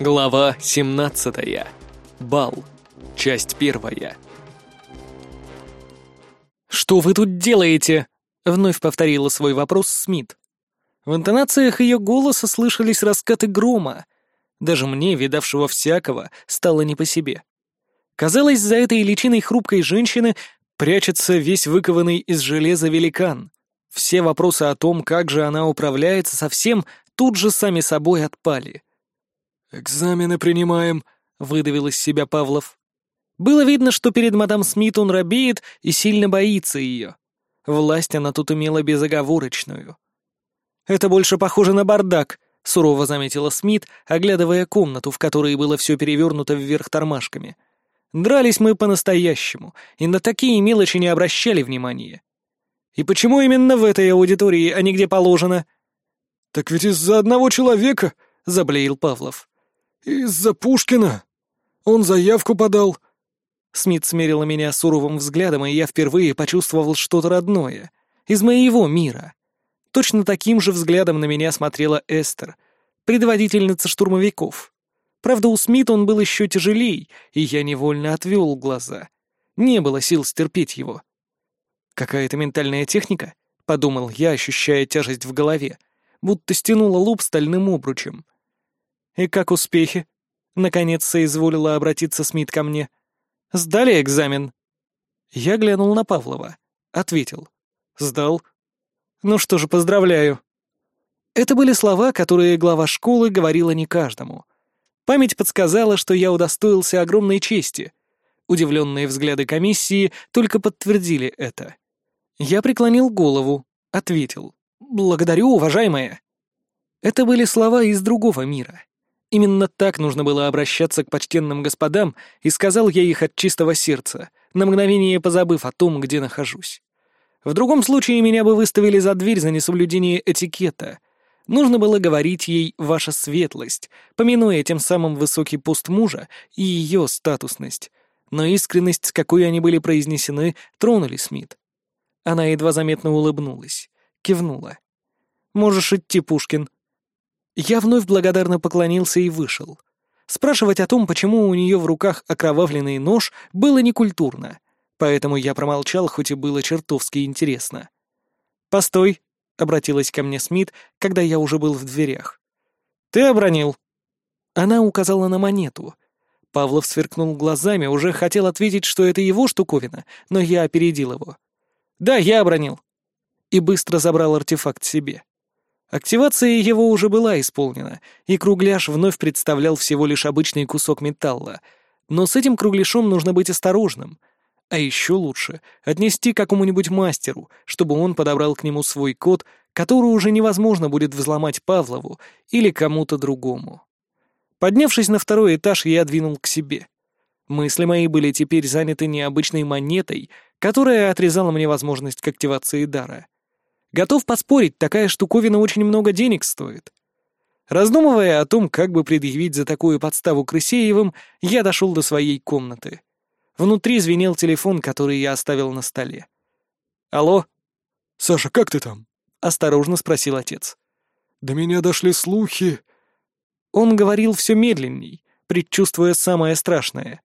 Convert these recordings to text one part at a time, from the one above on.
Глава 17. Бал. Часть первая. «Что вы тут делаете?» — вновь повторила свой вопрос Смит. В интонациях ее голоса слышались раскаты грома. Даже мне, видавшего всякого, стало не по себе. Казалось, за этой личиной хрупкой женщины прячется весь выкованный из железа великан. Все вопросы о том, как же она управляется совсем, тут же сами собой отпали. «Экзамены принимаем», — выдавил из себя Павлов. Было видно, что перед мадам Смит он робеет и сильно боится ее. Власть она тут имела безоговорочную. «Это больше похоже на бардак», — сурово заметила Смит, оглядывая комнату, в которой было все перевернуто вверх тормашками. «Дрались мы по-настоящему, и на такие мелочи не обращали внимания. И почему именно в этой аудитории, а не где положено?» «Так ведь из-за одного человека», — заблеял Павлов. «Из-за Пушкина. Он заявку подал». Смит смерила меня суровым взглядом, и я впервые почувствовал что-то родное. Из моего мира. Точно таким же взглядом на меня смотрела Эстер, предводительница штурмовиков. Правда, у Смит он был еще тяжелей, и я невольно отвел глаза. Не было сил стерпеть его. «Какая-то ментальная техника?» — подумал я, ощущая тяжесть в голове, будто стянула лоб стальным обручем. «И как успехи?» — наконец соизволила обратиться Смит ко мне. «Сдали экзамен?» Я глянул на Павлова. Ответил. «Сдал». «Ну что же, поздравляю». Это были слова, которые глава школы говорила не каждому. Память подсказала, что я удостоился огромной чести. Удивленные взгляды комиссии только подтвердили это. Я преклонил голову, ответил. «Благодарю, уважаемая». Это были слова из другого мира. Именно так нужно было обращаться к почтенным господам, и сказал я их от чистого сердца, на мгновение позабыв о том, где нахожусь. В другом случае меня бы выставили за дверь за несоблюдение этикета. Нужно было говорить ей «ваша светлость», помянуя тем самым высокий пост мужа и ее статусность. Но искренность, с какой они были произнесены, тронули Смит. Она едва заметно улыбнулась, кивнула. «Можешь идти, Пушкин», я вновь благодарно поклонился и вышел. Спрашивать о том, почему у нее в руках окровавленный нож, было некультурно, поэтому я промолчал, хоть и было чертовски интересно. «Постой», — обратилась ко мне Смит, когда я уже был в дверях. «Ты обронил». Она указала на монету. Павлов сверкнул глазами, уже хотел ответить, что это его штуковина, но я опередил его. «Да, я обронил». И быстро забрал артефакт себе. Активация его уже была исполнена, и кругляш вновь представлял всего лишь обычный кусок металла. Но с этим кругляшом нужно быть осторожным. А еще лучше — отнести какому-нибудь мастеру, чтобы он подобрал к нему свой код, который уже невозможно будет взломать Павлову или кому-то другому. Поднявшись на второй этаж, я двинул к себе. Мысли мои были теперь заняты необычной монетой, которая отрезала мне возможность к активации дара — Готов поспорить, такая штуковина очень много денег стоит. Раздумывая о том, как бы предъявить за такую подставу Крысеевым, я дошел до своей комнаты. Внутри звенел телефон, который я оставил на столе. «Алло?» «Саша, как ты там?» — осторожно спросил отец. «До меня дошли слухи...» Он говорил все медленней, предчувствуя самое страшное.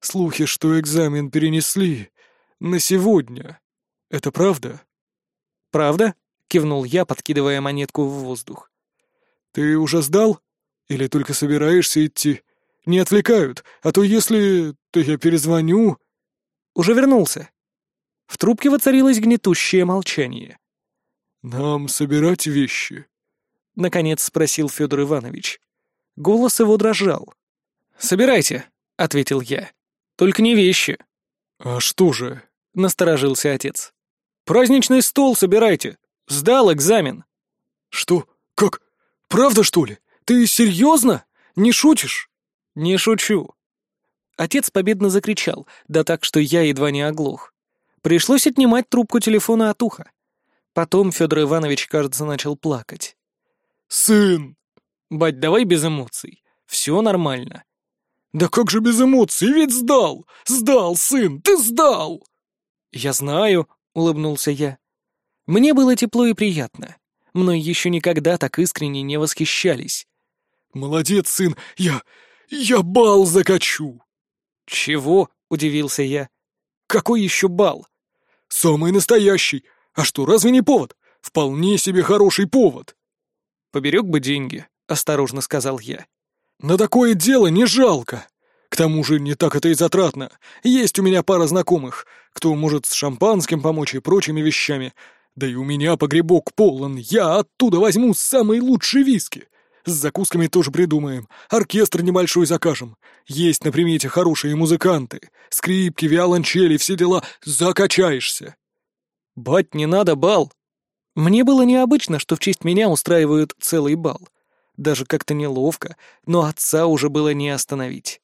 «Слухи, что экзамен перенесли на сегодня. Это правда?» «Правда?» — кивнул я, подкидывая монетку в воздух. «Ты уже сдал? Или только собираешься идти? Не отвлекают, а то если... то я перезвоню...» «Уже вернулся». В трубке воцарилось гнетущее молчание. «Нам собирать вещи?» — наконец спросил Федор Иванович. Голос его дрожал. «Собирайте», — ответил я. «Только не вещи». «А что же?» — насторожился отец. Праздничный стол собирайте. Сдал экзамен». «Что? Как? Правда, что ли? Ты серьезно? Не шутишь?» «Не шучу». Отец победно закричал, да так, что я едва не оглох. Пришлось отнимать трубку телефона от уха. Потом Федор Иванович, кажется, начал плакать. «Сын!» «Бать, давай без эмоций. Все нормально». «Да как же без эмоций? Ведь сдал! Сдал, сын! Ты сдал!» «Я знаю», — улыбнулся я. Мне было тепло и приятно. Мной еще никогда так искренне не восхищались. «Молодец, сын! Я... я бал закачу!» «Чего?» — удивился я. «Какой еще бал?» «Самый настоящий! А что, разве не повод? Вполне себе хороший повод!» «Поберег бы деньги», — осторожно сказал я. «На такое дело не жалко. К тому же не так это и затратно. Есть у меня пара знакомых, кто может с шампанским помочь и прочими вещами. Да и у меня погребок полон, я оттуда возьму самые лучшие виски. С закусками тоже придумаем. Оркестр небольшой закажем. Есть на примете хорошие музыканты. Скрипки, виолончели, все дела. Закачаешься. Бать, не надо бал. Мне было необычно, что в честь меня устраивают целый бал. Даже как-то неловко, но отца уже было не остановить.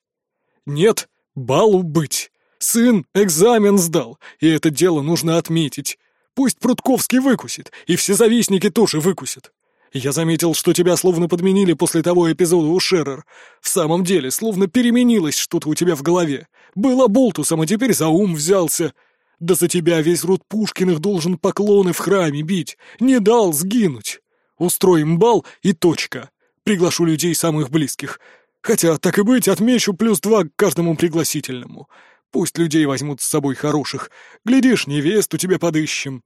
Нет, балу быть. Сын экзамен сдал, и это дело нужно отметить. Пусть Прутковский выкусит, и все завистники тоже выкусят. Я заметил, что тебя словно подменили после того эпизода у Шеррер. В самом деле, словно переменилось что-то у тебя в голове. Было болтусом, а теперь за ум взялся. Да за тебя весь род Пушкиных должен поклоны в храме бить. Не дал сгинуть. Устроим бал и точка. Приглашу людей самых близких. Хотя, так и быть, отмечу плюс два к каждому пригласительному. Пусть людей возьмут с собой хороших. Глядишь, невесту тебе подыщем.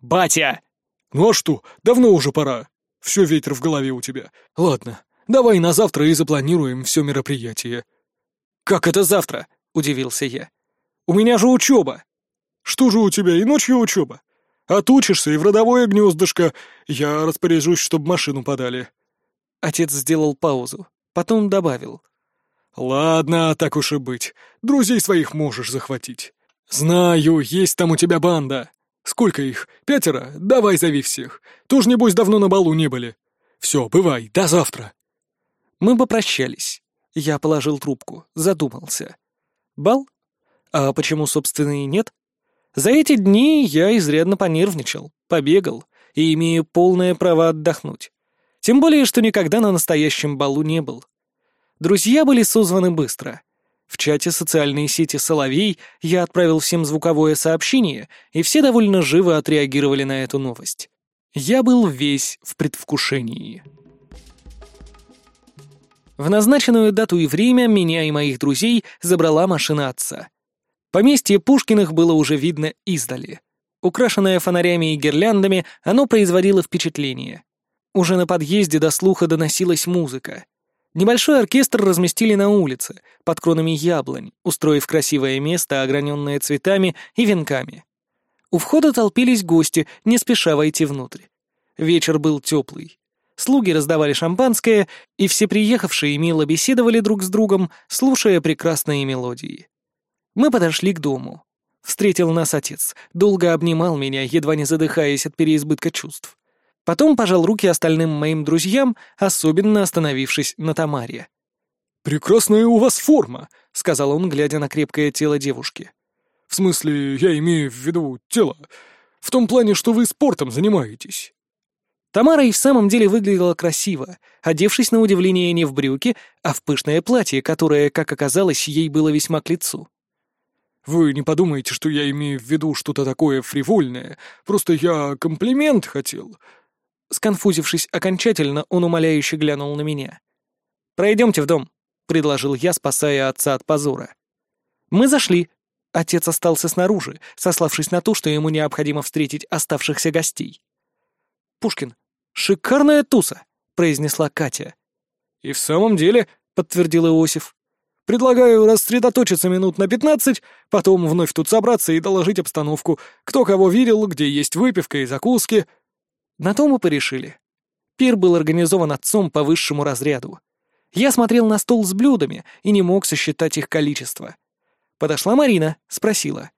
«Батя!» «Ну а что, давно уже пора. Все ветер в голове у тебя. Ладно, давай на завтра и запланируем все мероприятие». «Как это завтра?» — удивился я. «У меня же учеба!» «Что же у тебя, и ночью учеба? Отучишься и в родовое гнездышко. Я распоряжусь, чтобы машину подали». Отец сделал паузу, потом добавил. «Ладно, так уж и быть. Друзей своих можешь захватить. Знаю, есть там у тебя банда. Сколько их? Пятеро? Давай зови всех. Тоже, небось, давно на балу не были. Все, бывай, до завтра». Мы попрощались. Я положил трубку, задумался. Бал? А почему, собственно, и нет? За эти дни я изрядно понервничал, побегал и имею полное право отдохнуть. Тем более, что никогда на настоящем балу не был. Друзья были созваны быстро. В чате социальной сети «Соловей» я отправил всем звуковое сообщение, и все довольно живо отреагировали на эту новость. Я был весь в предвкушении. В назначенную дату и время меня и моих друзей забрала машина отца. Поместье Пушкиных было уже видно издали. Украшенное фонарями и гирляндами, оно производило впечатление. Уже на подъезде до слуха доносилась музыка. Небольшой оркестр разместили на улице, под кронами яблонь, устроив красивое место, ограненное цветами и венками. У входа толпились гости, не спеша войти внутрь. Вечер был теплый. Слуги раздавали шампанское, и все приехавшие мило беседовали друг с другом, слушая прекрасные мелодии. Мы подошли к дому. Встретил нас отец, долго обнимал меня, едва не задыхаясь от переизбытка чувств. Потом пожал руки остальным моим друзьям, особенно остановившись на Тамаре. «Прекрасная у вас форма», — сказал он, глядя на крепкое тело девушки. «В смысле, я имею в виду тело. В том плане, что вы спортом занимаетесь». Тамара и в самом деле выглядела красиво, одевшись на удивление не в брюки, а в пышное платье, которое, как оказалось, ей было весьма к лицу. «Вы не подумайте, что я имею в виду что-то такое фривольное. Просто я комплимент хотел. Сконфузившись окончательно, он умоляюще глянул на меня. «Пройдемте в дом», — предложил я, спасая отца от позора. Мы зашли. Отец остался снаружи, сославшись на то, что ему необходимо встретить оставшихся гостей. «Пушкин, шикарная туса», — произнесла Катя. «И в самом деле», — подтвердил Иосиф. «Предлагаю рассредоточиться минут на пятнадцать, потом вновь тут собраться и доложить обстановку, кто кого видел, где есть выпивка и закуски». На то мы порешили. Пир был организован отцом по высшему разряду. Я смотрел на стол с блюдами и не мог сосчитать их количество. Подошла Марина, спросила.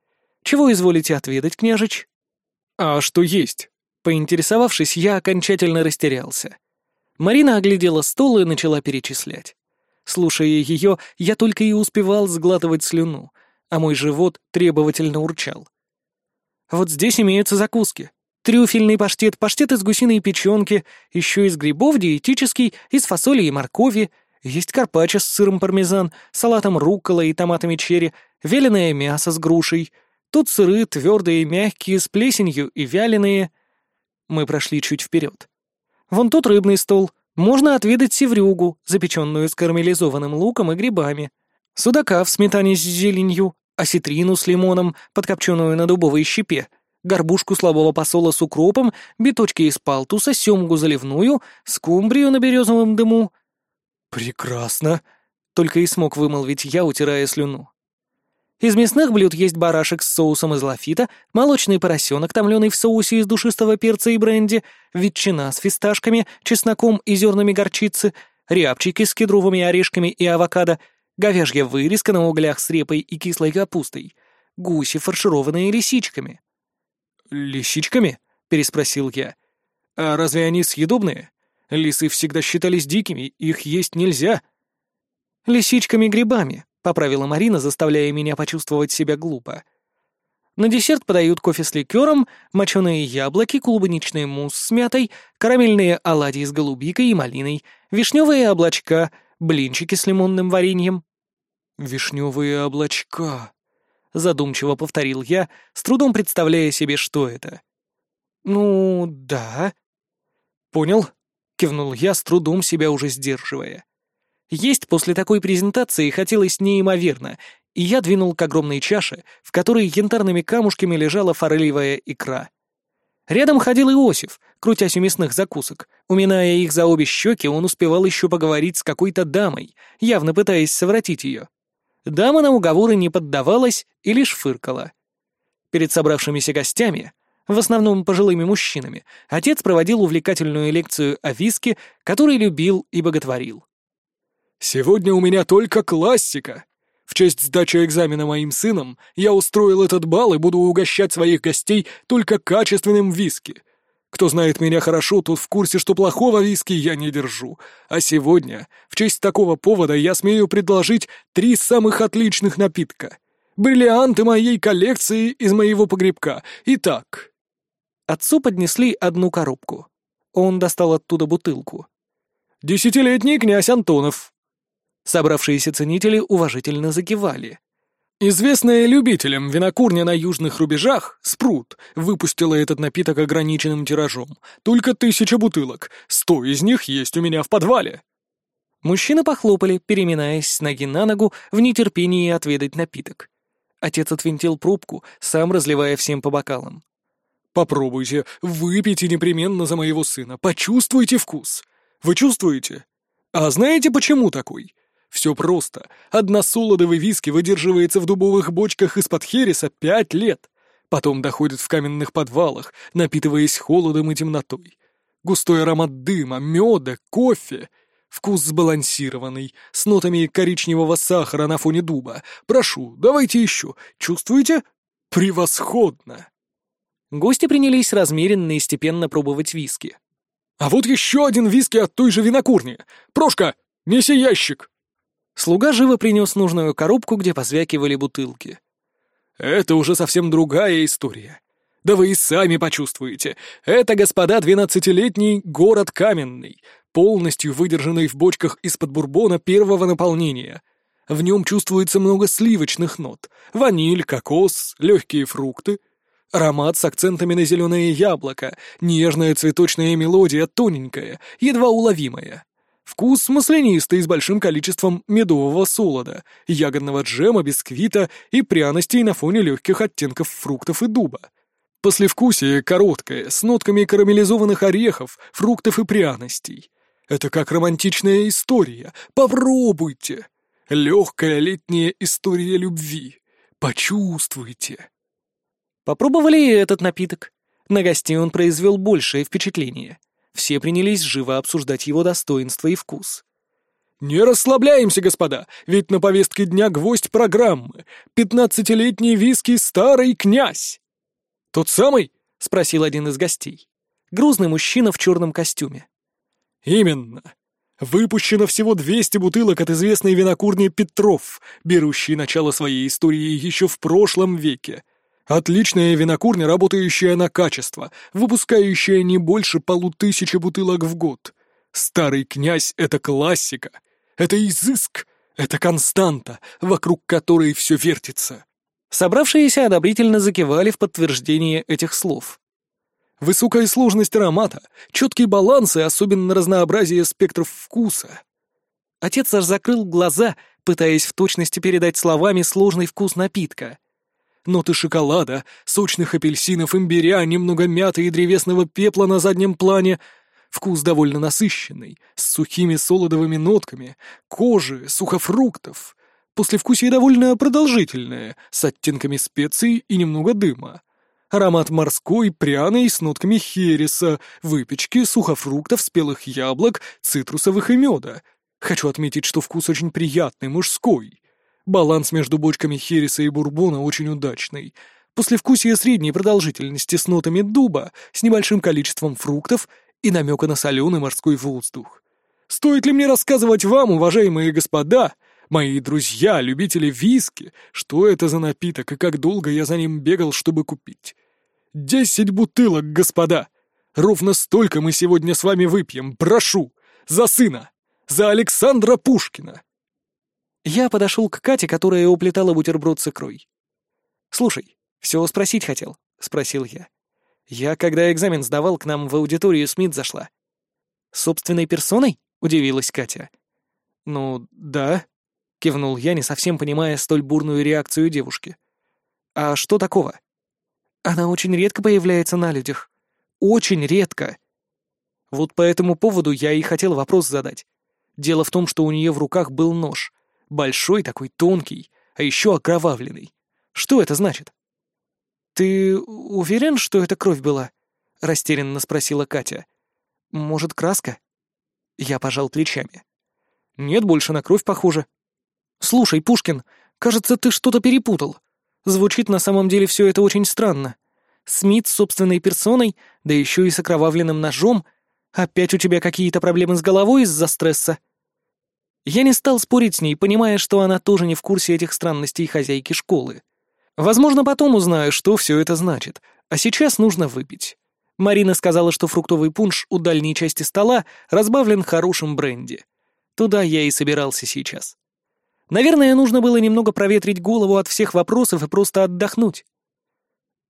«Чего изволите отведать, княжич?» «А что есть?» Поинтересовавшись, я окончательно растерялся. Марина оглядела стол и начала перечислять. Слушая ее, я только и успевал сглатывать слюну, а мой живот требовательно урчал. «Вот здесь имеются закуски», Трюфельный паштет, паштет из гусиной печенки, еще из грибов диетический, из фасоли и моркови, есть карпаччо с сыром пармезан, салатом руккола и томатами черри, вяленое мясо с грушей. Тут сыры твердые мягкие, с плесенью и вяленые. Мы прошли чуть вперед. Вон тут рыбный стол, Можно отведать севрюгу, запеченную с карамелизованным луком и грибами, судака в сметане с зеленью, осетрину с лимоном, подкопченную на дубовой щепе, горбушку слабого посола с укропом, биточки из палтуса, семгу заливную, скумбрию на березовом дыму. «Прекрасно!» — только и смог вымолвить я, утирая слюну. Из мясных блюд есть барашек с соусом из лафита, молочный поросенок, томленый в соусе из душистого перца и бренди, ветчина с фисташками, чесноком и зернами горчицы, рябчики с кедровыми орешками и авокадо, говяжья вырезка на углях с репой и кислой капустой, гуси, фаршированные лисичками. «Лисичками?» — переспросил я. «А разве они съедобные? Лисы всегда считались дикими, их есть нельзя». «Лисичками-грибами», — поправила Марина, заставляя меня почувствовать себя глупо. На десерт подают кофе с ликером, моченые яблоки, клубничный мусс с мятой, карамельные оладьи с голубикой и малиной, вишневые облачка, блинчики с лимонным вареньем. «Вишневые облачка», — задумчиво повторил я, с трудом представляя себе, что это. «Ну, да». «Понял», — кивнул я, с трудом себя уже сдерживая. Есть после такой презентации хотелось неимоверно, и я двинул к огромной чаше, в которой янтарными камушками лежала форелевая икра. Рядом ходил Иосиф, крутясь у мясных закусок. Уминая их за обе щеки, он успевал еще поговорить с какой-то дамой, явно пытаясь совратить ее. Дама на уговоры не поддавалась и лишь фыркала. Перед собравшимися гостями, в основном пожилыми мужчинами, отец проводил увлекательную лекцию о виске, который любил и боготворил. «Сегодня у меня только классика. В честь сдачи экзамена моим сыном я устроил этот бал и буду угощать своих гостей только качественным виски. Кто знает меня хорошо, тот в курсе, что плохого виски я не держу. А сегодня, в честь такого повода, я смею предложить три самых отличных напитка. Бриллианты моей коллекции из моего погребка. Итак...» Отцу поднесли одну коробку. Он достал оттуда бутылку. «Десятилетний князь Антонов, Собравшиеся ценители уважительно закивали. Известная любителям винокурня на южных рубежах, Спрут, выпустила этот напиток ограниченным тиражом. Только тысяча бутылок, сто из них есть у меня в подвале. Мужчины похлопали, переминаясь с ноги на ногу в нетерпении отведать напиток. Отец отвинтил пробку, сам разливая всем по бокалам. «Попробуйте, выпейте непременно за моего сына, почувствуйте вкус. Вы чувствуете? А знаете, почему такой? Все просто. Односолодовый виски выдерживается в дубовых бочках из-под хереса пять лет. Потом доходит в каменных подвалах, напитываясь холодом и темнотой. Густой аромат дыма, меда, кофе. Вкус сбалансированный, с нотами коричневого сахара на фоне дуба. Прошу, давайте еще. Чувствуете? Превосходно! Гости принялись размеренно и степенно пробовать виски. «А вот еще один виски от той же винокурни! Прошка, неси ящик!» Слуга живо принес нужную коробку, где позвякивали бутылки. «Это уже совсем другая история. Да вы и сами почувствуете. Это, господа, двенадцатилетний город Каменный, полностью выдержанный в бочках из-под бурбона первого наполнения. В нем чувствуется много сливочных нот. Ваниль, кокос, легкие фрукты. Аромат с акцентами на зеленое яблоко, нежная цветочная мелодия, тоненькая, едва уловимая. Вкус маслянистый с большим количеством медового солода, ягодного джема, бисквита и пряностей на фоне легких оттенков фруктов и дуба. Послевкусие короткое, с нотками карамелизованных орехов, фруктов и пряностей. Это как романтичная история. Попробуйте. Легкая летняя история любви. Почувствуйте. Попробовали этот напиток. На гостей он произвел большее впечатление. Все принялись живо обсуждать его достоинство и вкус. «Не расслабляемся, господа, ведь на повестке дня гвоздь программы. Пятнадцатилетний виски «Старый князь». «Тот самый?» — спросил один из гостей. Грузный мужчина в черном костюме. «Именно. Выпущено всего 200 бутылок от известной винокурни Петров, берущей начало своей истории еще в прошлом веке. Отличная винокурня, работающая на качество, выпускающая не больше полутысячи бутылок в год. Старый князь — это классика, это изыск, это константа, вокруг которой все вертится. Собравшиеся одобрительно закивали в подтверждение этих слов. Высокая сложность аромата, четкий баланс и особенно разнообразие спектров вкуса. Отец аж закрыл глаза, пытаясь в точности передать словами сложный вкус напитка. Ноты шоколада, сочных апельсинов, имбиря, немного мяты и древесного пепла на заднем плане. Вкус довольно насыщенный, с сухими солодовыми нотками, кожи, сухофруктов. Послевкусие довольно продолжительное, с оттенками специй и немного дыма. Аромат морской, пряный, с нотками хереса, выпечки, сухофруктов, спелых яблок, цитрусовых и меда. Хочу отметить, что вкус очень приятный, мужской. Баланс между бочками хереса и бурбона очень удачный. Послевкусие средней продолжительности с нотами дуба, с небольшим количеством фруктов и намека на соленый морской воздух. Стоит ли мне рассказывать вам, уважаемые господа, мои друзья, любители виски, что это за напиток и как долго я за ним бегал, чтобы купить? Десять бутылок, господа! Ровно столько мы сегодня с вами выпьем, прошу! За сына! За Александра Пушкина!» Я подошел к Кате, которая уплетала бутерброд с икрой. «Слушай, все спросить хотел», — спросил я. «Я, когда экзамен сдавал, к нам в аудиторию Смит зашла». «Собственной персоной?» — удивилась Катя. «Ну, да», — кивнул я, не совсем понимая столь бурную реакцию девушки. «А что такого?» Она очень редко появляется на людях. Очень редко. Вот по этому поводу я и хотел вопрос задать. Дело в том, что у нее в руках был нож. Большой такой, тонкий, а еще окровавленный. Что это значит? «Ты уверен, что это кровь была?» — растерянно спросила Катя. «Может, краска?» Я пожал плечами. «Нет, больше на кровь похоже». «Слушай, Пушкин, кажется, ты что-то перепутал. Звучит на самом деле все это очень странно. Смит с собственной персоной, да еще и с окровавленным ножом. Опять у тебя какие-то проблемы с головой из-за стресса?» Я не стал спорить с ней, понимая, что она тоже не в курсе этих странностей хозяйки школы. Возможно, потом узнаю, что все это значит, а сейчас нужно выпить. Марина сказала, что фруктовый пунш у дальней части стола разбавлен хорошим бренди. Туда я и собирался сейчас. Наверное, нужно было немного проветрить голову от всех вопросов и просто отдохнуть.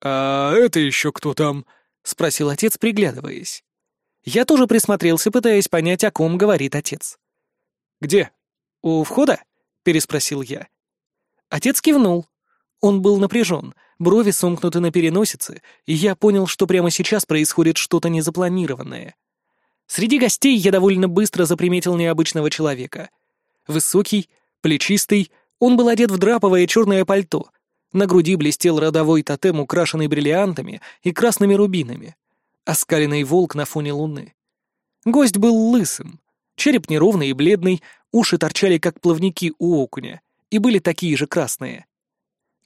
«А это еще кто там?» — спросил отец, приглядываясь. Я тоже присмотрелся, пытаясь понять, о ком говорит отец. «Где?» «У входа?» — переспросил я. Отец кивнул. Он был напряжен, брови сомкнуты на переносице, и я понял, что прямо сейчас происходит что-то незапланированное. Среди гостей я довольно быстро заприметил необычного человека. Высокий, Плечистый, он был одет в драповое черное пальто. На груди блестел родовой тотем, украшенный бриллиантами и красными рубинами. Оскаленный волк на фоне луны. Гость был лысым. Череп неровный и бледный, уши торчали, как плавники у окуня, и были такие же красные.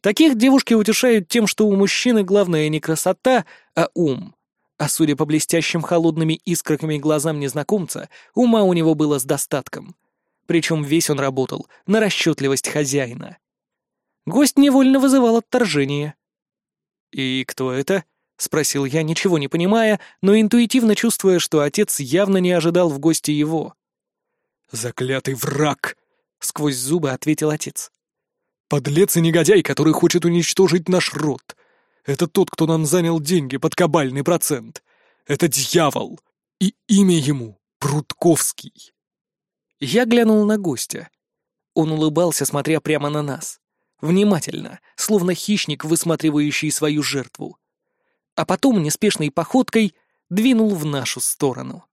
Таких девушки утешают тем, что у мужчины главное не красота, а ум. А судя по блестящим холодными искрами глазам незнакомца, ума у него было с достатком — причем весь он работал на расчетливость хозяина. Гость невольно вызывал отторжение. «И кто это?» — спросил я, ничего не понимая, но интуитивно чувствуя, что отец явно не ожидал в гости его. «Заклятый враг!» — сквозь зубы ответил отец. «Подлец и негодяй, который хочет уничтожить наш род. Это тот, кто нам занял деньги под кабальный процент. Это дьявол, и имя ему — Прутковский». Я глянул на гостя. Он улыбался, смотря прямо на нас. Внимательно, словно хищник, высматривающий свою жертву. А потом неспешной походкой двинул в нашу сторону.